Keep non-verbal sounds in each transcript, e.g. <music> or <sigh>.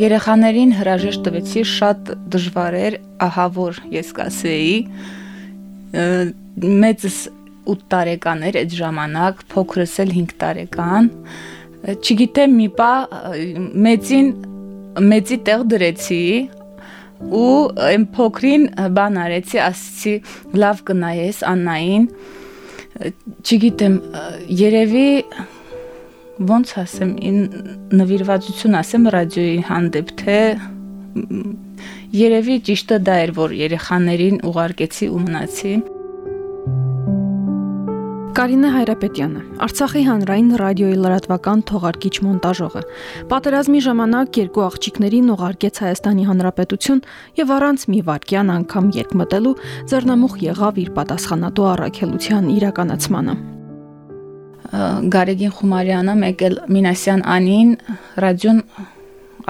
Երեխաներին հրաժեշտ տվեցի շատ դժվար էր, ահա որ ես կասեի մեծս 8 տարեկան էր այդ ժամանակ, փոքրս էլ 5 տարեկան։ Չգիտեմ մի պա մեծին մեծի տեղ դրեցի ու այն փոքրին բան արեցի, ասացի լավ կնայես Աննային։ Չգիտեմ, երևի ոնց ասեմ, նվիրվածություն ասեմ ռադիոյի հանդեպ, թե երևի ճիշտը դա էր, որ երեխաներին ուղարկեցի ու մնացի։ Կարինե Հայրապետյանը, Արցախի հանրային ռադիոյի լրատվական թողարկիչ մոնտաժողը։ Պատերազմի ժամանակ երկու աղջիկներին ուղարկեց Հայաստանի Հանրապետություն եւ առանց մի վարքյան անգամ երկմտելու ձեռնամուխ եղավ իր պատասխանատու առաքելության իրականացմանը։ Գարեգին Խումարյանը, մեկ էլ Մինասյան Անին ռադիոն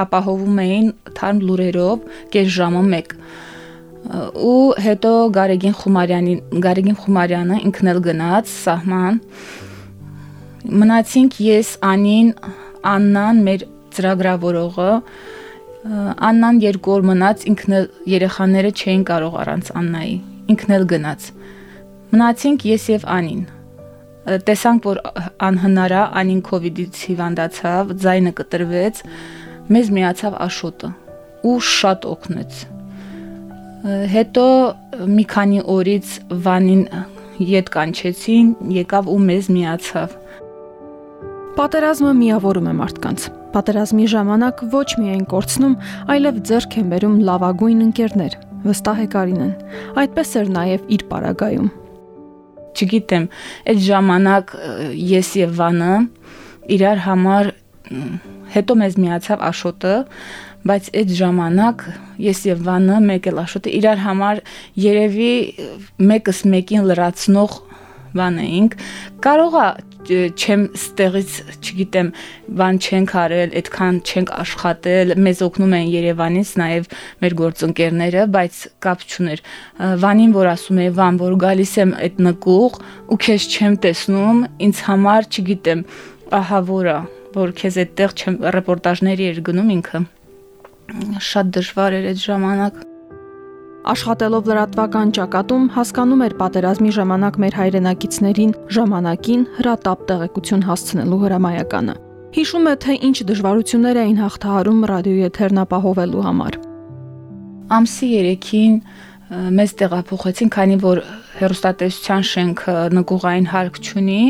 ապահովում էին թարմ լուրերով կես ժամը 1 ու հետո Գարեգին Խումարյանին Գարեգին Խումարյանը ինքն էլ գնաց սահման մնացինք ես Անին Աննան մեր ծրագրավորողը Աննան երկու օր մնաց ինքն էլ երեխաները չէին կարող առանց Աննայի ինքն էլ գնաց մնացինք ես եւ Անին տեսանք, որ անհնար է, անին կոവിഡ്ից հիվանդացավ, ձայնը կտրվեց, մեզ միացավ Աշոտը ու շատ օգնեց։ Հետո մի քանի օրից Վանին յետ կանչեցին, եկավ ու մեզ միացավ։ Պատերազմը միավորում է մարդկանց։ Պատերազմի ժամանակ ոչ միայն կորցնում, այլև ձեռք են բերում լավագույն ընկերներ, վստահ է Կարինեն։ Այդպես էր նաև իր պարագայում չգիտեմ, այդ ժամանակ ես եւ Վանը իրար համար հետո մեզ միացավ Աշոտը, բայց այդ ժամանակ ես եւ Վանը մեկ էլ Աշոտը իրար համար երևի մեկս մեկին լրացնող բան էինք։ Կարողա չեմ ստեղից, չգիտեմ, բան չենք արել, այդքան չենք աշխատել, մեզ օգնում են Երևանից նաև մեր գործընկերները, բայց կապ չուներ։ Վանին որ ասում է, Վան, որ գալիս եմ այդ նկուղ ու քեզ չեմ տեսնում, ինձ համար, չգիտեմ, ահա որա, որ քեզ այդտեղ չեմ ռեպորտաժների էր գնում ինքը։ Շատ դժվար էր այդ ժամանակ։ Աշխատելով լրատվական ճակատում հասկանում էր պատերազմի ժամանակ մեր հայրենակիցներին ժամանակին հրատապ տեղեկություն հասցնելու հրամայականը։ Հիշում է, թե ինչ դժվարություններ էին հաղթահարում ռադիոյի եթերն ապահովելու համար։ Ամսի 3-ին մեզ տեղափոխեցին, քանի որ հերոստատեսության շենքը նկուղային հարկ չունի,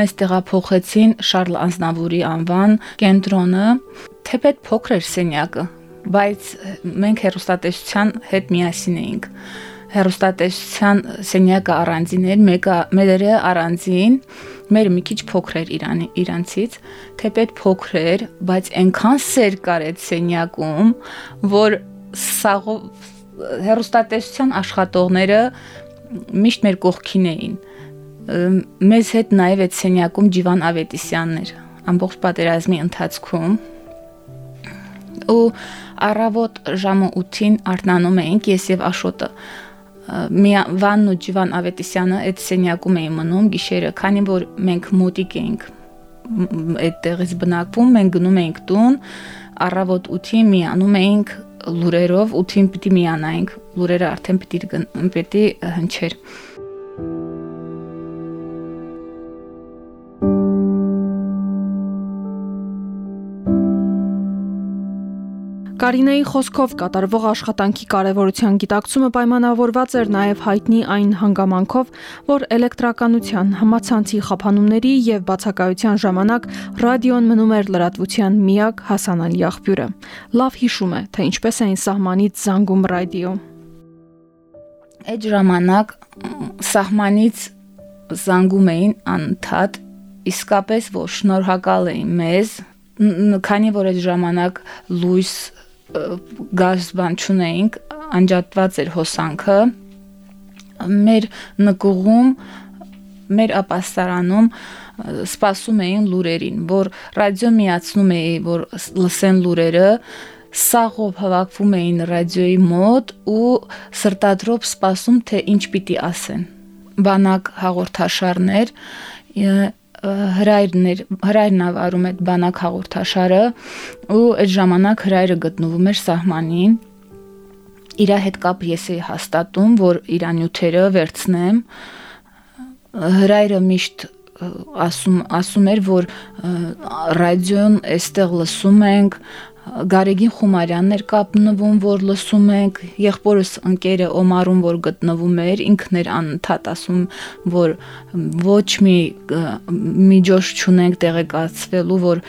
մեզ տեղափոխեցին Շարլ Անznավուրի անվան կենտրոնը, թեպետ փոքր էր սենյակը, բայց մենք հերոստատեսության հետ միասին էինք հերոստատեսության սենյակը առանձին էր, մեկը մերը առանձին, մերը մի քիչ փոքր էր Իրանի իրանցից, թեպետ փոքր էր, բայց այնքան սեր կար այդ սենյակում, որ սաղով հերոստատեսության աշխատողները միշտ մեր կողքին էին։ Մեզ հետ նաև այդ սենյակում Ջիվան Ավետիսյանն էր ամբողջ պատերազմի ընթացքում ու առավոտ ժամը 8-ին արթնանում էինք ես եւ Աշոտը Վանն ու Ջիվան Ավետիսյանը այդ սենյակում էին մնում գիշերը, քանի որ մենք մոտիկ էինք այդտեղից բնակվում, մենք գնում էինք տուն, առավոտ 8-ին միանում էինք լուրերով, 8-ին պիտի միանայինք, լուրերը արդեն պիտի պիտի հնչեր։ Կարինեի խոսքով կատարվող աշխատանքի կարևորության գիտակցումը պայմանավորված էր նաև հայտնի այն հանգամանքով, որ էլեկտրականության, համացանցի խափանումների եւ բացակայության ժամանակ ռադիոն մնում էր լրատվության միակ հասանելի աղբյուրը։ Լավ հիշում է, թե ինչպես էին սահմանից զանգում ռադիո։ Այդ ժամանակ սահմանից զանգում էին անընդհատ իսկապես որ շնորհակալ էին մեզ քանի որ այդ ժամանակ լույս գազ բան չունեինք, անջատված էր հոսանքը, մեր նկուղում մեր ապաստարանում սպասում էին լուրերին, որ ռադիո միացնում էի, որ լսեն լուրերը, սաղով հավաքվում էին ռադիոյի մոտ ու սրտադրով սպասում թե ինչ պիտի ասեն։ Բանակ հաղորդաշարներ հրայրներ հրայրն ավարում այդ բանակ հաղորդաշարը ու այդ ժամանակ հրայրը գտնվում էր սահմանին իր հետ կապ ես էի հաստատում որ իր նյութերը վերցնեմ հրայրը միշտ ասում ասում էր որ ռադիոն այստեղ լսում ենք Գարեգին Խումարյանն էր կապնվում, որ լսում ենք, եղբորս ընկերը Օմարուն, որ գտնվում էր, ինքն էր անընդհատ ասում, որ ոչ մի միջոց չունենք տեղեկացվելու, որ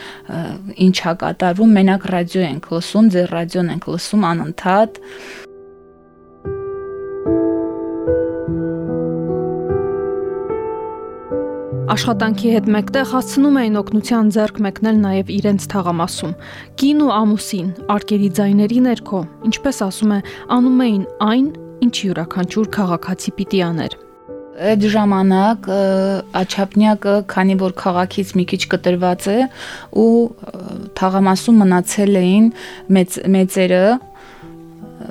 ինչա կատարվում, մենակ ռադիո ենք լսում, ձեր ռադիոն ենք լսում անընդհատ Աշխատանքի հետ մեկտեղ հասցնում էին օգնության ձեռք մեկնել նաև իրենց թաղամասում։ Կին ու ամուսին, արկերի ձայների ներքո, ինչպես ասում է, անում էին այն, ինչ յուրաքանչյուր քաղաքացի պիտի աներ։ Այդ ժամանակ Աչափնյակը, քանի որ քաղաքից մի քիչ կտրված է ու թաղամասում մնացել էին մեծ մեծերը,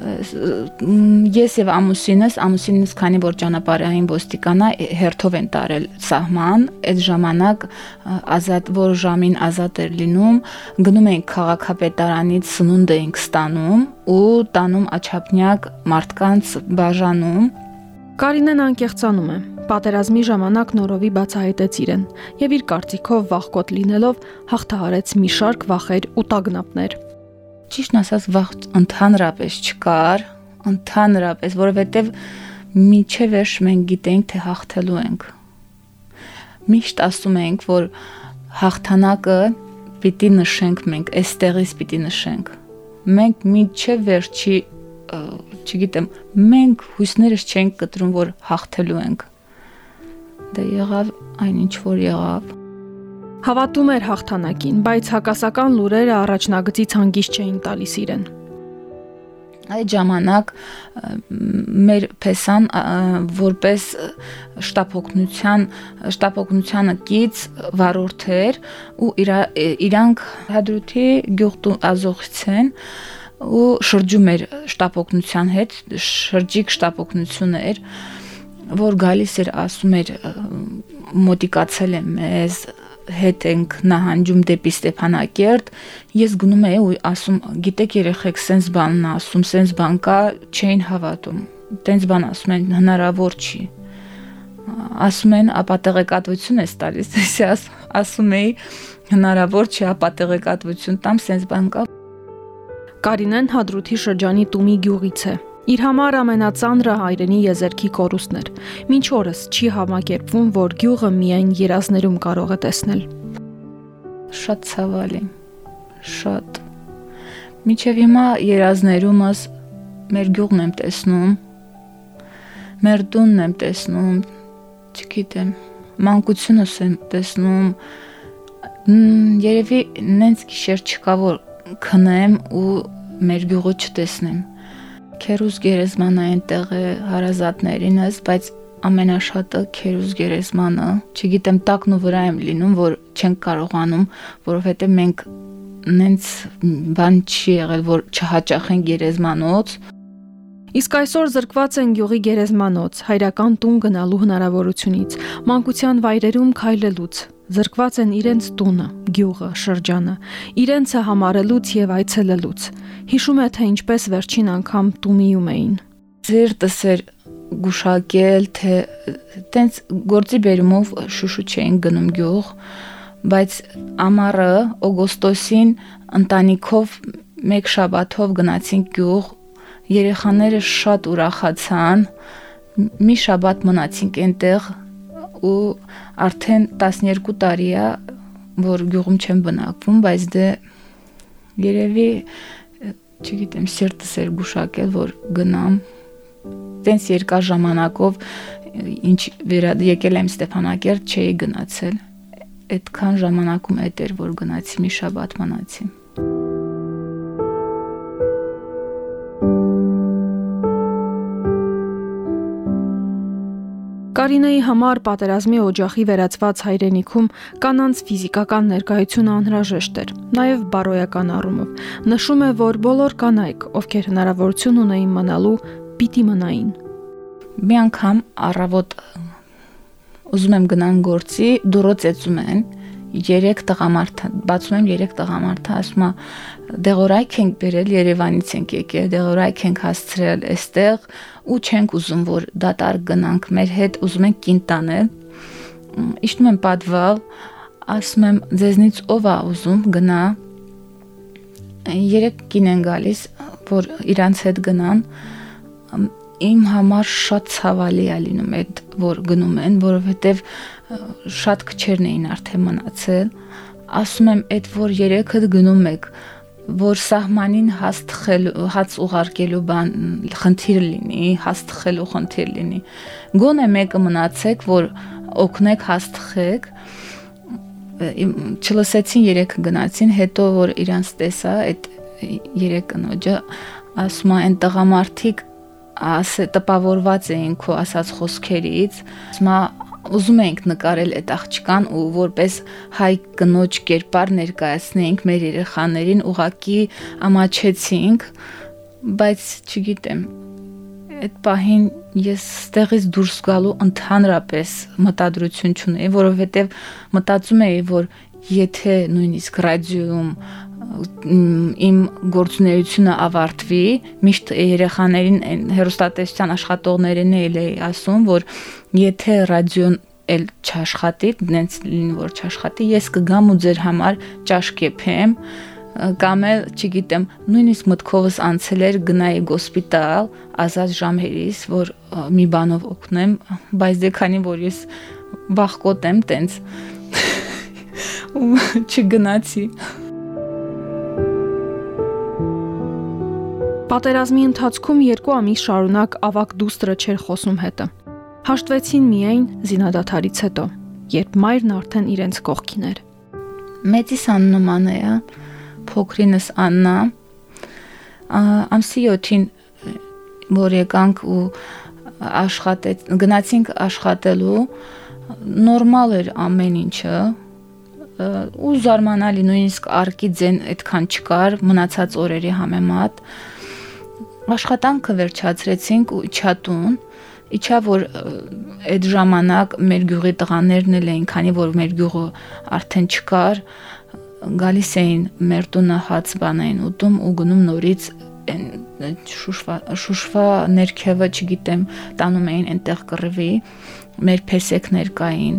ես եւ ամուսինս, ամուսինս քանի որ ճանապարհային ոստիկանա հերթով են տարել սահման, այդ ժամանակ ազատ որ ժամին ազատ էր լինում, գնում էինք քաղաքապետարանից սնունդ էինք ստանում ու տանում աչափնյակ մարդկանց բաժանում Կարինեն անկեղծանում է։ Պատերազմի ժամանակ նորովի բացահայտեց իրեն եւ իր կարծիքով վախկոտ լինելով հաղթահարեց մի շարք վախեր ու տագնապներ ճիշտն ասած վաղ ընդհանրապես չկար, ընդհանրապես, որովհետև միջև վերջ մենք գիտենք, թե հաղթելու ենք։ Միշտ ասում ենք, որ հաղթանակը պիտի նշենք մենք, այստեղից պիտի նշենք։ Մենք միջև վերջի, չգիտեմ, մենք հույսներս չենք կտրում, որ հաղթելու ենք։ Դա եղավ այնինչ որ եղավ Հավատում էր հաղթանակին, բայց հակասական լուրերը առաջնագծից հանգիստ չէին տալիս իրեն։ Այդ ժամանակ մեր փեսան որպես շտապօգնության շտապօգնությանը կից վարորդ էր ու իրա, իրանք հադրութի գյուղ ազողցեն ու շրջում էր շտապօգնության հետ շրջիկ շտապօգնություն էր որ գալիս էր ասում էր մոտիկացել է մեզ հետ ենք նահանջում դեպի Ստեփանակերտ, ես գնում եի ու ասում, գիտեք երեխեք, սենց բանն ասում, սենց բան կա, չէին հավատում։ Տենց բան ասում են, հնարավոր չի։ Ասում են, ապա տեղեկատվություն է տալիս, <laughs> ես ասում էի, հնարավոր չի ապա տեղեկատվություն տամ, սենց բան կա։ Կարինեն Հադրութի շրջանի Տումի գյուղից է։ Իր համար ամենածանրը հայրենի եզերքի կորուստն էր։ Մինչ օրս չի համակերպվում, որ գյուղը միայն երազներում կարող է տեսնել։ Շատ ցավալի։ Շատ։ Միջև հիմա երազներումս մեր գյուղն եմ տեսնում։ Մեր տունն եմ տեսնում, չգիտեմ, մանկությունս եմ տեսնում։ Երևի նենց գիշեր չկա որ քնեմ ու մեր գյուղը չտեսնեմ քերուս գերեզմանը այնտեղ է հարազատներինս, բայց ամենաշատը քերուս գերեզմանը, չգիտեմ, տակն ու վրա եմ լինում, որ չենք կարողանում, որովհետև մենք նենց բան չի եղել, որ չհաճախեն գերեզմանոց, Իսկ այսօր զրկված են յուղի գերեզմանոց, հայրական տուն գնալու հնարավորությունից, մանկության վայրերում քայլելուց, զրկված են իրենց տունը, գյուղը, շրջանը, իրենցը համարելուց եւ այցելելուց։ Հիշում է թե ինչպես վերջին անգամ տումիում էին։ Ձեր տսեր գուշակել, թե տենց գործի բերումով շուշու չէին գնում գյուղ, բայց ամառը օգոստոսին ընտանիքով մեկ շաբաթով գնացինք գյուղ, երեխաները շատ ուրախացան, մի շաբաթ մնացինք այնտեղ ու արդեն 12 տարի է որ գյուղում չեմ բնակվում, բայց դե երևի չգիտեմ, սերտս էր գուշակել, որ գնամ տենց երկար ժամանակով ինչ վերա եկել եմ Ստեփանակերտ չէի գնացել այդքան ժամանակում այդ էր որ գնացի մի շաբաթ մնացի Կարինեի համար պատերազմի օջախի վերածված հայրենիքում կանանց ֆիզիկական ներկայությունը անհրաժեշտ էր, նաև բարոյական առումով։ Նշում է, որ բոլոր կանայք, ովքեր հնարավորություն ունեին մնալու, պիտի մնային։ Մի անգամ առավոտ ուզում եմ գնան գործի, դուրոց էծում են, երեք տղամարդ, բացում եմ երեք տղամարդ, ասում է դեղորայք ենք բերել Երևանից ենք եկել, դեղորայք ենք հասցրել այստեղ ու չենք ուզում որ դատար գնանք մեր հետ, ուզում ենք կին տանել։ Իշտում եմ պատվալ, ասում եմ ձեզնից ով է ուզում գնա։ Երեք կին են գալիս, որ իրանց հետ գնան իմ համար շատ ցավալի է լինում այդ որ գնում են, որովհետև շատ քչերն էին արդեն մնացել։ Ասում եմ, այդ որ երեքը գնում եք, որ սահմանին հաստխելու հաց ուղարկելու բան խնդիր լինի, հաստխելու խնդիր լինի։ Գոնե մեկը մնացեք, որ օգնեք հաստխեք չլսեցին երեքը գնացին, հետո որ իրանց տեսա այդ երեք կնոջը ասում են տղամարդիկ ասե տպավորված էին քո ասած խոսքերից ասма ուզում ենք նկարել այդ աղջկան ու որպես հայ կնոջ կերպար ներկայացնենք մեր երեխաներին ուղակի ամաչեցինք բայց չգիտեմ այդ պահին ես ստեղից դուրս գալու ընդհանրապես մտադրություն չունեի որովհետև մտածում էի որ եթե նույնիսկ ռադիոյում իմ գործունեությունը ավարտվի, միշտ երեխաներին հերոստատեսության աշխատողներին էլ էի ասում, որ եթե ռադիոն էլ չաշխատի, դենց լինի որ չաշխատի, ես կգամ ու ձեր համար ճաշ կեփեմ կամ էլ, չգիտեմ, նույնիսկ մտքովս անցել էր գնայի գոսպիտալ ազատ ժամերից, որ մի բանով օգնեմ, բայց դե քանի որ ես բախկոտ եմ տենց <laughs> չգնացի Պատերազմի ընթացքում երկու ամիս շարունակ ավակ դուստրը չէր խոսում հետը։ Հաշտվեցին միայն զինադատարից հետո, երբ մայրն արդեն իրենց կողքին էր։ Մեծիս անունը Մանեա, փոքրինս Աննա։ Ամսի 7-ին որ եկանք ու աշխատեց, գնացինք աշխատելու, նորմալ էր ամեն ինչը, ու զարմանալի նույնիսկ արկի ձեն այդքան չկար մնացած օրերի համեմատ աշխատանքը վերջացրեցինք ու իջատուն իջա որ այդ ժամանակ մեր գյուղի տղաներն էլ էին քանի որ մեր գյուղը արդեն չկար գալիս էին մեր տունը հաց բան էին ուտում ու գնում նորից այն շուշվա շուշվա ներքևը չգիտեմ տանում էին այնտեղ կռվի մեր փեսեկներ կային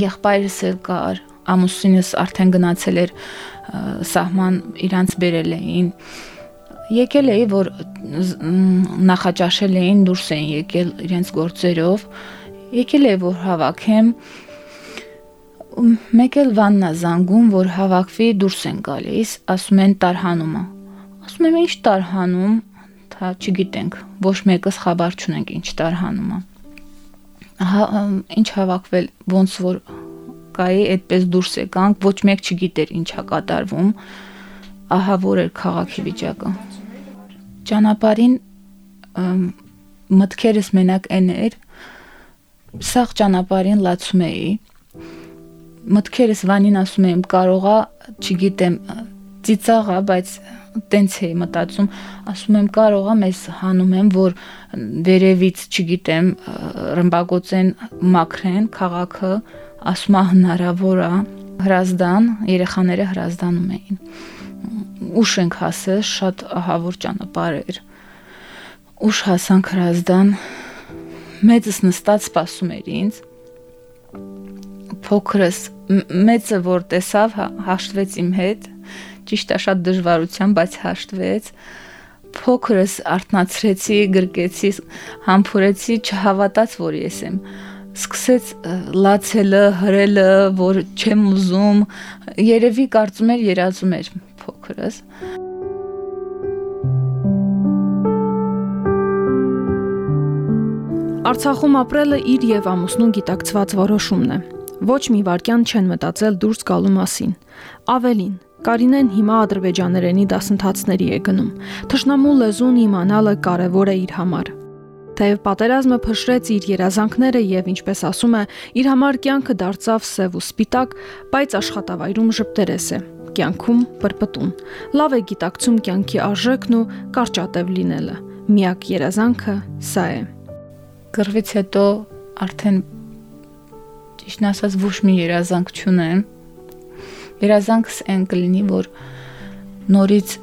եղբայրս էլ կար ամուսինս արդեն գնացել էր սահման իրանց բերել էին եկել էի որ նախաճաշել էին դուրս էին եկել իրենց գործերով եկել է որ հավաքեմ մեկ էլ վաննա զանգում որ հավաքվի դուրս են գալիս ասում են տարհանումը ասում եմ ինչ տարհանում թա չգիտենք ոչ մեկս խաբար չունենք ինչ տարհանումը հա ինչ հավաքվել ոնց որ կայի այդպես դուրս եկանք ոչ մեկ չգիտեր ինչա կատարվում ահա որ էր քաղաքի վիճակը ճանապարհին մտքերս մենակ այն էր սաղ ճանապարհին լացում էի մտքերս վանին ասում եմ կարողա չգիտեմ ծիծաղա բայց տենց էի մտածում ասում եմ կարողա մեզ հանում եմ որ վերևից չգիտեմ ռմբագոցեն մաքրեն քաղաքը ասում հնարավոր է հրազդան երեխաները հրազդանում էին ուշ ենք հասել, շատ ահավոր ճանապարհ էր։ Ուշ հասանք հրազդան։ Մեծս նստած սպասում էր ինձ։ Փոքրս մեծը որ տեսավ հա, հաշտվեց իմ հետ, ճիշտ է շատ դժվարությամբ, բայց հաշտվեց փոքրս արթնացրեցի, գրկեցի, համբուրեցի, չհավատաց, որ ես եմ սկսեց լացելը, հրելը, որ չեմ ուզում, երևի կարծում էր երազում էր փոքրս։ Արցախում ապրելը իր եւ ամուսնու գիտակցված որոշումն է։ Ոչ մի վարքյան չեն մտածել դուրս գալու մասին։ Ավելին, Կարինեն հիմա ադրբեջաներենի դասընթացների է գնում։ Թշնամու լեզուն իմանալը կարևոր է իր համար։ Թեև պատերազմը փշրեց իր երազանքները եւ ինչպես ասում է, իր համար կյանքը դարձավ սև ու սպիտակ, բայց աշխատավայրում ժպտերես է կյանքում բրբտուն։ Լավ է գիտակցում կյանքի արժեքն ու կարճատև լինելը։ Միակ երազանքը սա է։ Գրվից հետո արդեն ճիշտ ասած ոչ մի երազանք չունեմ։ Երազանքս այն կլինի, որ նորից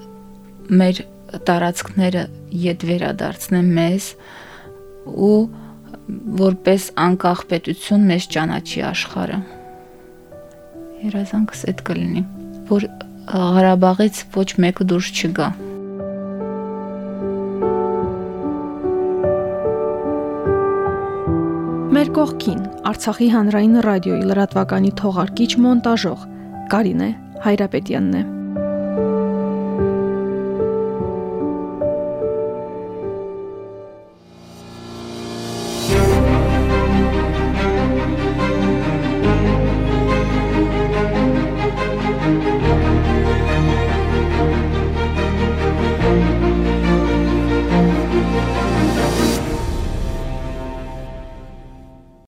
մեր տարածքները յետ վերադարձնեն մեզ ու որպես անկախ պետություն մեզ ճանաչի աշխարհը։ Երազանքս այդ կլինի որ Ղարաբաղից ոչ մեկը դուրս չգա։ Մեր կողքին Արցախի հանրային ռադիոյի լրատվականի թողարկիչ մոնտաժող Կարինե Հայրապետյանն է։